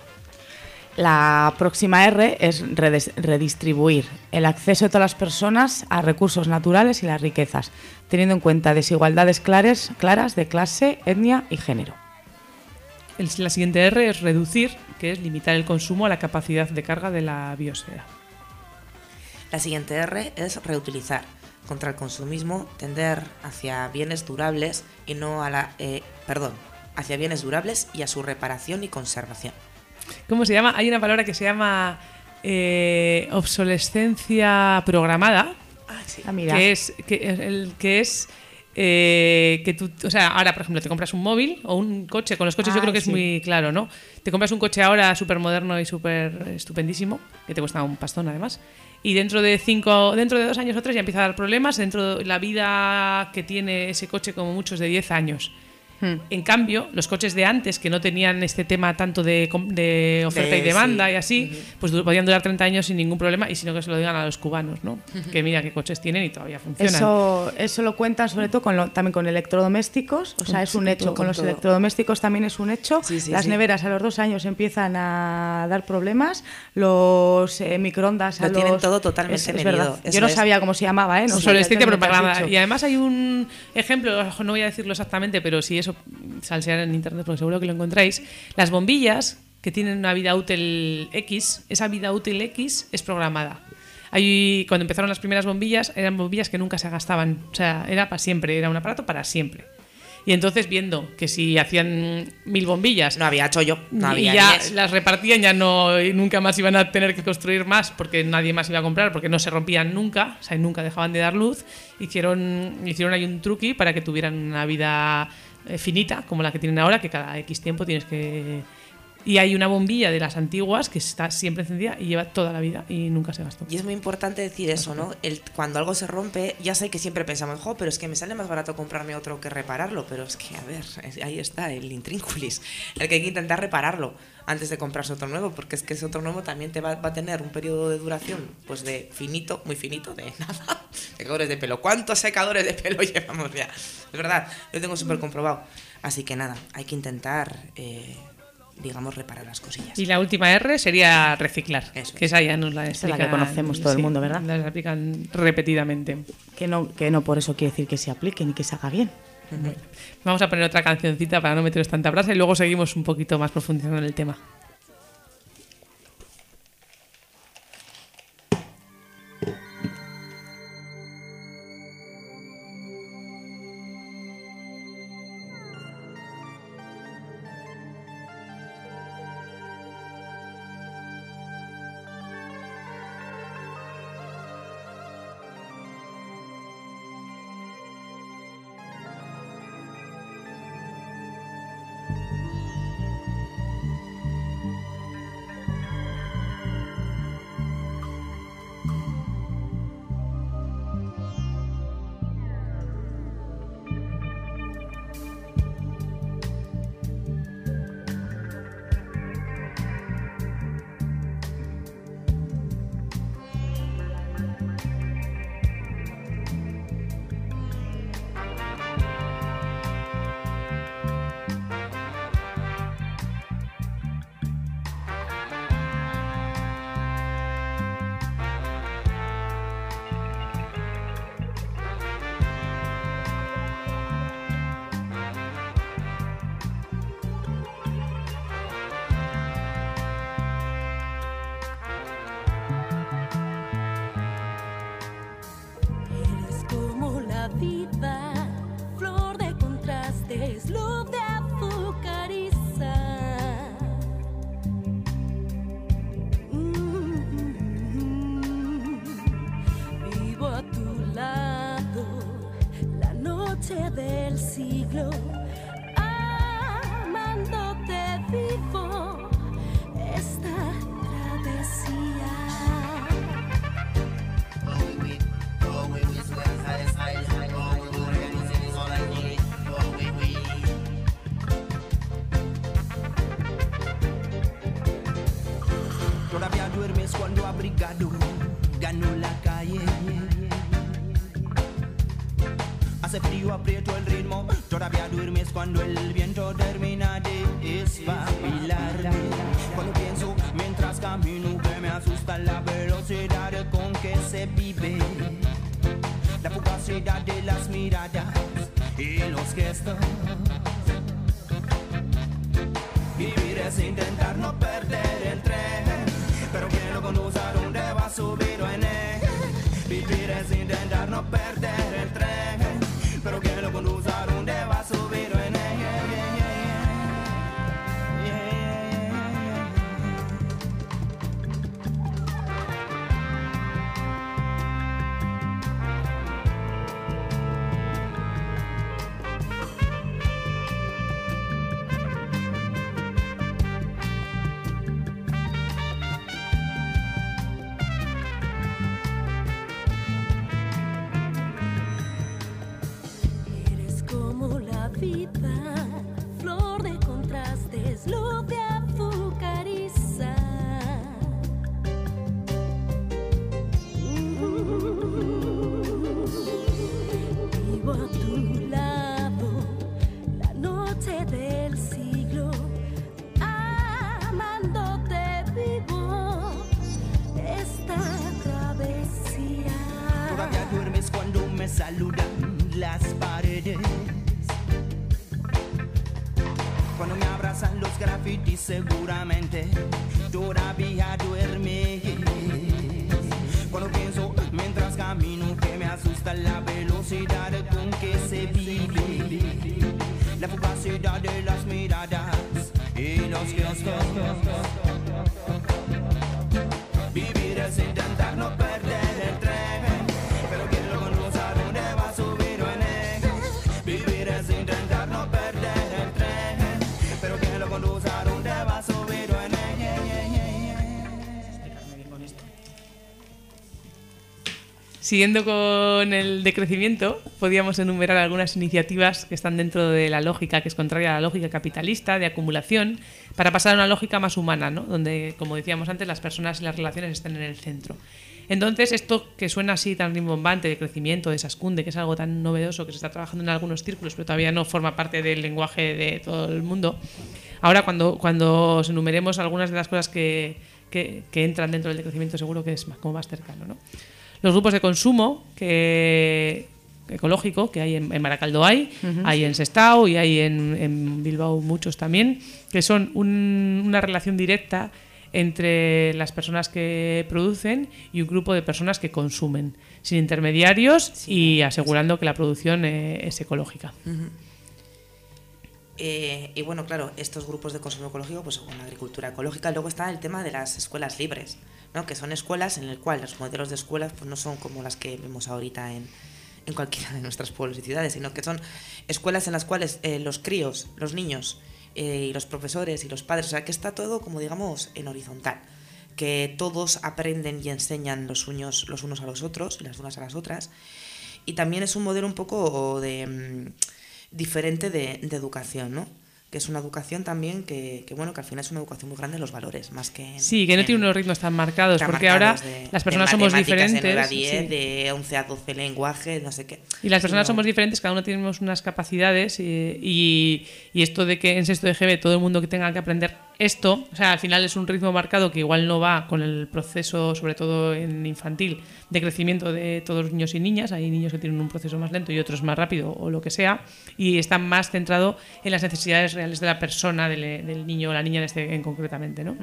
La próxima R es redes- redistribuir el acceso de todas las personas a recursos naturales y las riquezas, teniendo en cuenta desigualdades claras, claras de clase, etnia y género. El- la siguiente R es reducir, que es limitar el consumo a la capacidad de carga de la biosfera. La siguiente R es reutilizar. Contra el consumismo, tender hacia bienes durables y no a la. eh, perdón, hacia bienes durables y a su reparación y conservación. ¿Cómo se llama? Hay una palabra que se llama eh, obsolescencia programada, Ah, mira. que es que, el, que es eh, que tú, o sea, ahora por ejemplo te compras un móvil o un coche, con los coches yo Ah, creo que sí. es muy claro, ¿no? Te compras un coche ahora súper moderno y súper estupendísimo, que te cuesta un pastón además, y dentro de cinco, dentro de dos años o tres ya empieza a dar problemas, dentro de la vida que tiene ese coche como muchos de 10 años. Hmm. En cambio, los coches de antes, que no tenían este tema tanto de, de oferta De- y demanda sí. y así, pues podían durar 30 años sin ningún problema y sino que se lo digan a los cubanos, ¿no? Que mira qué coches tienen y todavía funcionan. Eso, eso lo cuentan sobre todo con lo- también con electrodomésticos, o sea, es un hecho. Con con los todo. electrodomésticos también es un hecho. Sí, sí, Las neveras a los dos años empiezan a dar problemas, los eh, microondas a Lo tienen los- todo totalmente es, es medido, verdad. Yo no es. sabía cómo se llamaba, ¿eh? No Obsolescencia sabía, tú me lo has propaganda. Y además hay un ejemplo, no voy a decirlo exactamente, pero si eso salsear en internet, porque seguro que lo encontráis. Las bombillas que tienen una vida útil X, esa vida útil X es programada. Hay, cuando empezaron las primeras bombillas, eran bombillas que nunca se gastaban. O sea, era para siempre, era un aparato para siempre. Y entonces, viendo que si hacían mil bombillas. No había chollo, no y había ya niés. las repartían, ya no y nunca más iban a tener que construir más porque nadie más iba a comprar, porque no se rompían nunca, o sea, nunca dejaban de dar luz. Hicieron, hicieron ahí un truqui para que tuvieran una vida finita, como la que tienen ahora, que cada X tiempo tienes que. Y hay una bombilla de las antiguas que está siempre encendida y lleva toda la vida y nunca se gastó. Y es muy importante decir eso, ¿no? Cuando algo se rompe, ya sé que siempre pensamos, jo, pero es que me sale más barato comprarme otro que repararlo, pero es que, a ver, ahí está el intrínculis, el que hay que intentar repararlo antes de comprarse otro nuevo, porque es que ese otro nuevo también te va, va a tener un periodo de duración, pues de finito, muy finito, de nada, secadores de pelo. ¿Cuántos secadores de pelo llevamos ya? Es verdad, lo tengo súper comprobado. Así que nada, hay que intentar, eh, digamos, reparar las cosillas. Y la última R sería reciclar, que esa ya nos la Esa es la que explican- conocemos todo el mundo, ¿verdad? La explican repetidamente. Que no, que no por eso quiere decir que se aplique ni que se haga bien. Vamos a poner otra cancioncita para no meteros tanta brasa y luego seguimos un poquito más profundizando en el tema. Duermes cuando el viento termina de espabilar. Cuando pienso mientras camino que me asusta la velocidad con que se vive. La fugacidad de las miradas y los gestos. Y los kioscos. Vivir Siguiendo con el decrecimiento, podíamos enumerar algunas iniciativas que están dentro de la lógica, que es contraria a la lógica capitalista de acumulación, para pasar a una lógica más humana, ¿no? donde, como decíamos antes, las personas y las relaciones estén en el centro. Entonces, esto que suena así tan rimbombante de crecimiento, de sascunde, que es algo tan novedoso que se está trabajando en algunos círculos, pero todavía no forma parte del lenguaje de todo el mundo, ahora cuando, cuando os enumeremos algunas de las cosas que, que, que entran dentro del decrecimiento, seguro que es más, como más cercano. ¿no? Los grupos de consumo que, ecológico que hay en, en Maracaldo hay, hay en Sestao y hay en, en Bilbao muchos también, que son un- una relación directa entre las personas que producen y un grupo de personas que consumen, sin intermediarios y asegurando que la producción eh, es ecológica. Eh, y bueno, claro, estos grupos de consumo ecológico, pues con la agricultura ecológica, luego está el tema de las escuelas libres, ¿no? que son escuelas en el cual los modelos de escuelas pues no son como las que vemos ahorita en, en cualquiera de nuestros pueblos y ciudades, sino que son escuelas en las cuales eh, los críos, los niños eh, y los profesores y los padres, o sea, que está todo como digamos en horizontal, que todos aprenden y enseñan los unos, los unos a los otros y las unas a las otras. Y también es un modelo un poco mm, diferente de, de educación, ¿no? Que es una educación también que, que, bueno, que al final es una educación muy grande en los valores, más que en, Sí, que no en- tiene unos ritmos tan marcados, tan porque ahora de- las personas somos diferentes. De 9 a 10, sí. de 11 a 12 lenguaje, no sé qué. Y las personas somos diferentes, cada uno tenemos unas capacidades y, y- y esto de que en sexto de GB todo el mundo que tenga que aprender esto, o sea, al final es un ritmo marcado que igual no va con el proceso, sobre todo en infantil, de crecimiento de todos los niños y niñas. Hay niños que tienen un proceso más lento y otros más rápido o lo que sea, y está más centrado en las necesidades reales de la persona, del, del niño o la niña en, este, en concretamente, ¿no?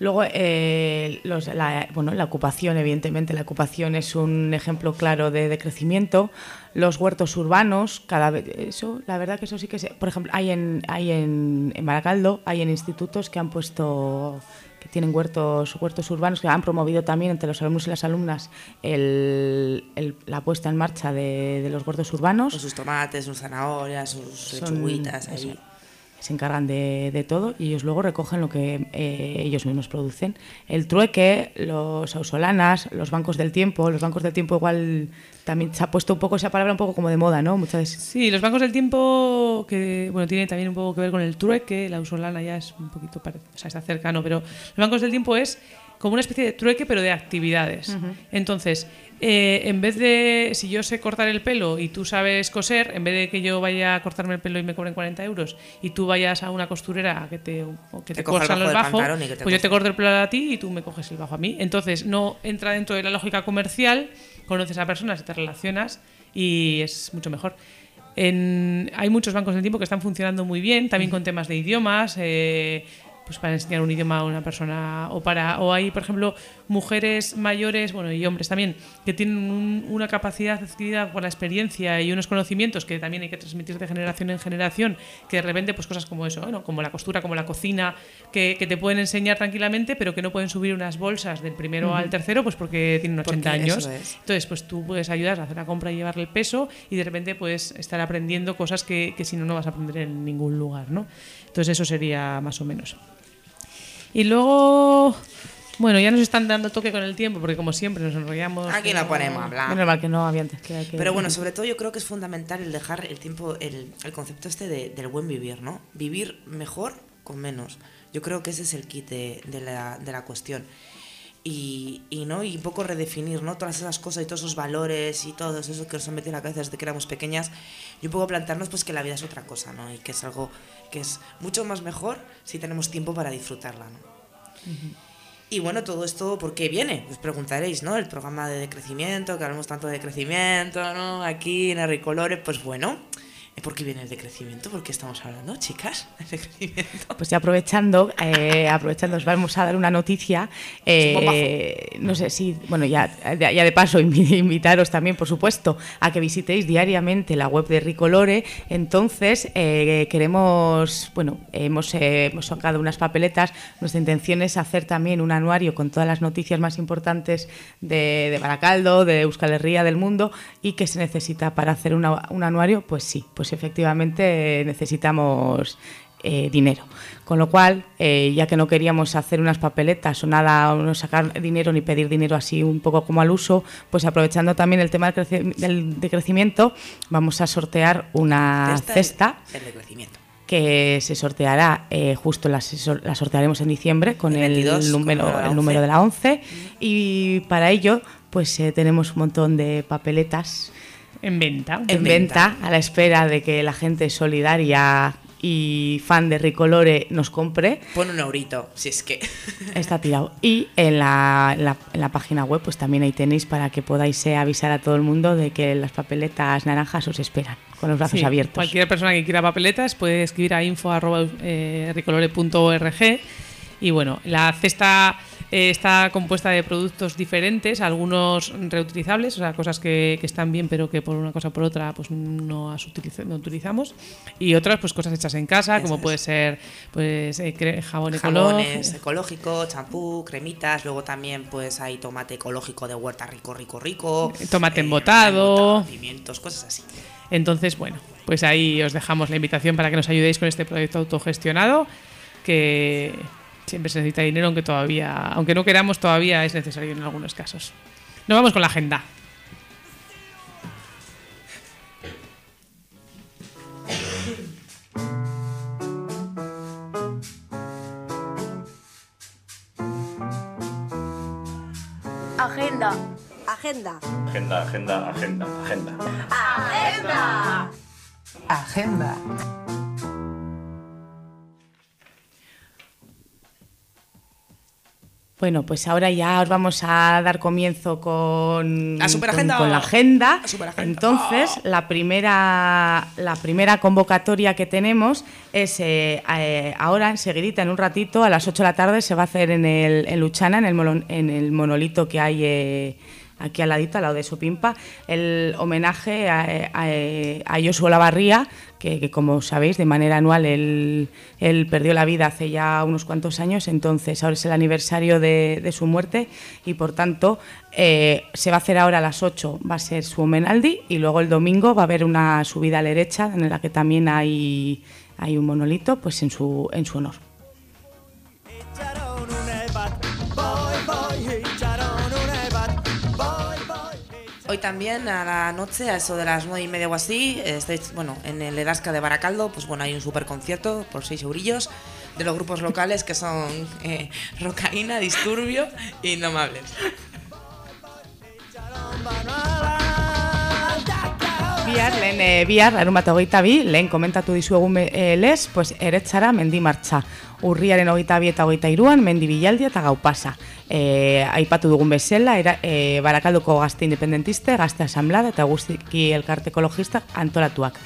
Luego, eh, los- la, bueno, la ocupación, evidentemente, la ocupación es un ejemplo claro de, de crecimiento. Los huertos urbanos, cada vez, eso, la verdad que eso sí que se, por ejemplo, hay en, hay en, en Baracaldo, hay en institutos que han puesto, que tienen huertos, huertos urbanos, que han promovido también entre los alumnos y las alumnas el- el- la puesta en marcha de, de los huertos urbanos. Con sus tomates, sus zanahorias, sus lechuguitas ahí. Se encargan de, de todo y ellos luego recogen lo que eh, ellos mismos producen. El trueque, los ausolanas, los bancos del tiempo, los bancos del tiempo igual también se ha puesto un poco esa palabra un poco como de moda, ¿no? Muchas veces. Sí, los bancos del tiempo, que bueno, tiene también un poco que ver con el trueque, la usolana ya es un poquito, o sea, está cercano, pero los bancos del tiempo es como una especie de trueque, pero de actividades. Entonces, eh, en vez de, si yo sé cortar el pelo y tú sabes coser, en vez de que yo vaya a cortarme el pelo y me cobren 40 euros y tú vayas a una costurera que te, o que te, Te bajo los bajos, pues yo te corto el pelo a ti y tú me coges el bajo a mí. Entonces, no entra dentro de la lógica comercial, conoces a personas y te relacionas y es mucho mejor. En- hay muchos bancos del tiempo que están funcionando muy bien, también con temas de idiomas, eh, pues para enseñar un idioma a una persona o para o hay, por ejemplo, mujeres mayores, bueno, y hombres también, que tienen un- una capacidad adquirida por la experiencia y unos conocimientos que también hay que transmitir de generación en generación, que de repente pues cosas como eso, ¿no? como la costura, como la cocina, que, que te pueden enseñar tranquilamente, pero que no pueden subir unas bolsas del primero al tercero, pues porque tienen 80 Porque años. es. Entonces, pues tú puedes ayudar a hacer la compra y llevarle el peso y de repente puedes estar aprendiendo cosas que, que si no, no vas a aprender en ningún lugar, ¿no? Entonces eso sería más o menos. Y luego Bueno, ya nos están dando toque con el tiempo, porque como siempre nos enrollamos. Aquí no ponemos a hablar. Menos mal que no había antes que, que- Pero bueno, sobre todo yo creo que es fundamental el dejar el tiempo, el, el concepto este de- del buen vivir, ¿no? Vivir mejor con menos. Yo creo que ese es el kit de, de la, de la cuestión. Y, y, ¿no? y un poco redefinir ¿no? todas esas cosas y todos esos valores y todo eso que nos han metido en la cabeza desde que éramos pequeñas y un poco plantearnos pues que la vida es otra cosa ¿no? y que es algo que es mucho más mejor si tenemos tiempo para disfrutarla. ¿no? Y bueno, todo esto, ¿por qué viene? Pues preguntaréis, ¿no? El programa de decrecimiento, que hablamos tanto de crecimiento, ¿no? Aquí en Arricolore, pues bueno, ¿por qué viene el decrecimiento? ¿Por qué estamos hablando, chicas? El decrecimiento. Pues ya aprovechando, eh, aprovechando, os vamos a dar una noticia. eh, no sé si, bueno, ya, ya de paso invi- invitaros también, por supuesto, a que visitéis diariamente la web de Ricolore. Entonces, eh, queremos, bueno, hemos, eh, hemos sacado unas papeletas. Nuestra intención es hacer también un anuario con todas las noticias más importantes de, de Baracaldo, de Euskal Herria, del mundo, y que se necesita para hacer una- un anuario, pues sí, pues efectivamente eh, necesitamos eh, dinero. Con lo cual, eh, ya que no queríamos hacer unas papeletas o nada, o no sacar dinero ni pedir dinero así un poco como al uso, pues aprovechando también el tema del, creci- del decrecimiento, vamos a sortear una Cesta cesta del decrecimiento. que se sorteará eh, justo la, sortearemos en diciembre con El el, 22, número, con el número 11. de la 11 y para ello pues tenemos un montón de papeletas en venta en venta a la espera de que la gente solidaria y fan de Ricolore nos compre Pon un eurito, si es que. está tirado y en la, en la- en la página web pues también ahí tenéis para que podáis eh, avisar a todo el mundo de que las papeletas naranjas os esperan con los brazos Sí, abiertos Cualquier persona que quiera papeletas puede escribir a info.ricolore.org. Y bueno, la cesta eh, está compuesta de productos diferentes, algunos reutilizables, o sea, cosas que, que están bien pero que por una cosa o por otra pues no, utiliza- no utilizamos. Y otras pues cosas hechas en casa, como puede ser pues eh, jabón Jamones ecológico. ecológicos, champú, cremitas, luego también pues hay tomate ecológico de huerta rico, rico, rico. Tomate eh, embotado. pimientos, cosas así. Entonces, bueno, pues ahí os dejamos la invitación para que nos ayudéis con este proyecto autogestionado, que siempre se necesita dinero, aunque todavía, aunque no queramos, todavía es necesario en algunos casos. Nos vamos con la agenda. Agenda. Agenda. Agenda, agenda, agenda, agenda. Agenda. Agenda. Bueno, pues ahora ya os vamos a dar comienzo con, La superagenda. con, con la agenda. La superagenda. Entonces, la primera, la primera convocatoria que tenemos es eh, eh, ahora, enseguidita, en un ratito, a las 8 de la tarde, se va a hacer en, el, en Luchana, en el, mono- en el monolito que hay eh, aquí al ladito, al lado de Sopimpa, el homenaje a, a, a Joshua Lavarría, que, como sabéis, de manera anual él, perdió la vida hace ya unos cuantos años, entonces ahora es el aniversario de, de su muerte y por tanto eh, se va a hacer ahora a las 8, va a ser su homenaldi y luego el domingo va a haber una subida a la derecha en la que también hay, hay un monolito pues en su, en su honor. Hoy también a la noche, a eso de las nueve y media o así, estáis, bueno, en el Erasca de Baracaldo, pues bueno, hay un super concierto por seis eurillos de los grupos locales que son eh, Rocaína, Disturbio y Indomables. Bihar, lehen e, bihar, larunbat hogeita bi, lehen komentatu dizuegu e, lez, pues, eretzara mendi martxa. Urriaren hogeita bi eta hogeita iruan, mendi bilaldia eta gau pasa. E, aipatu dugun bezala, era, e, Barakaldoko gazte independentiste, gazte asamblada eta guztiki elkarte ekologista antolatuak.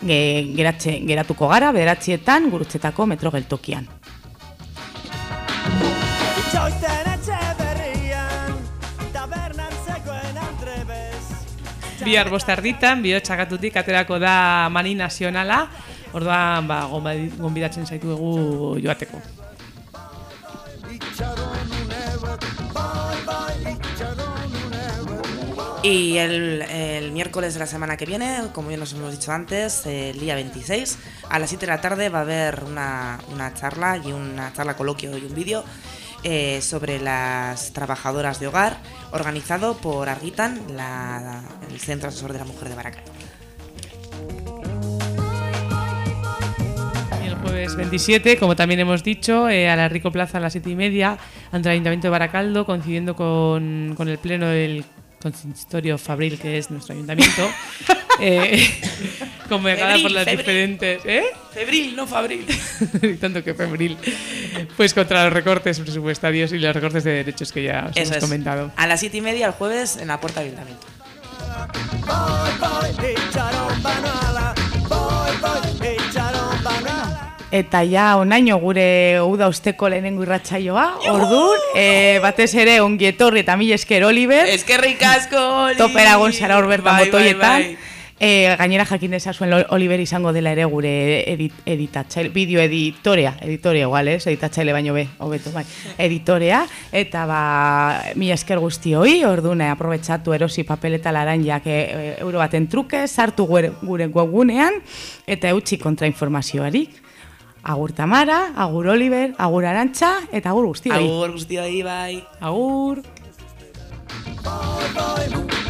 E, geratxe, geratuko gara, bederatzietan, gurutzetako metro geltokian. Bihar bostarditan, bihotxakatutik aterako da mani nazionala, orduan ba, gonbidatzen zaituegu joateko. Y el, el miércoles de la semana que viene, como ya nos hemos dicho antes, el día 26, a las 7 de la tarde va a haber una, una charla y una charla coloquio y un vídeo eh, sobre las trabajadoras de hogar, organizado por Arguitan, la- el Centro Asesor de la Mujer de Baracaldo. El jueves 27, como también hemos dicho, eh, a la Rico Plaza a las 7 y media, ante el Ayuntamiento de Baracaldo, coincidiendo con, con el pleno del consistorio Fabril, que es nuestro ayuntamiento, eh, convocada Febril, por las febril. diferentes. ¿eh? Febril, no Fabril. Tanto que febril. Pues contra los recortes presupuestarios y los recortes de derechos que ya os Eso hemos es. comentado. A las 7 y media el jueves en la puerta del ayuntamiento. Eta ja onaino gure uda usteko lehenengo irratsaioa, ordun, e, batez ere ongi etorri eta mil esker Oliver. Eskerrik asko! Topera egon zara hor bertan botoietan. bai, bai. E, gainera jakin dezazuen Oliver izango dela ere gure edit, editatzaile, bideo editorea, editorea igual, ez? Editatzaile baino be, hobeto bai. Editorea eta ba mila esker guztioi, ordune aprobetxatu erosi papeleta laranjak e, e, euro baten truke, sartu gure, gure webgunean eta eutxi kontrainformazioarik. Agur Tamara, agur Oliver, agur Arantxa eta agur guztioi. Agur guztioi, bai. Agur. Boy, boy,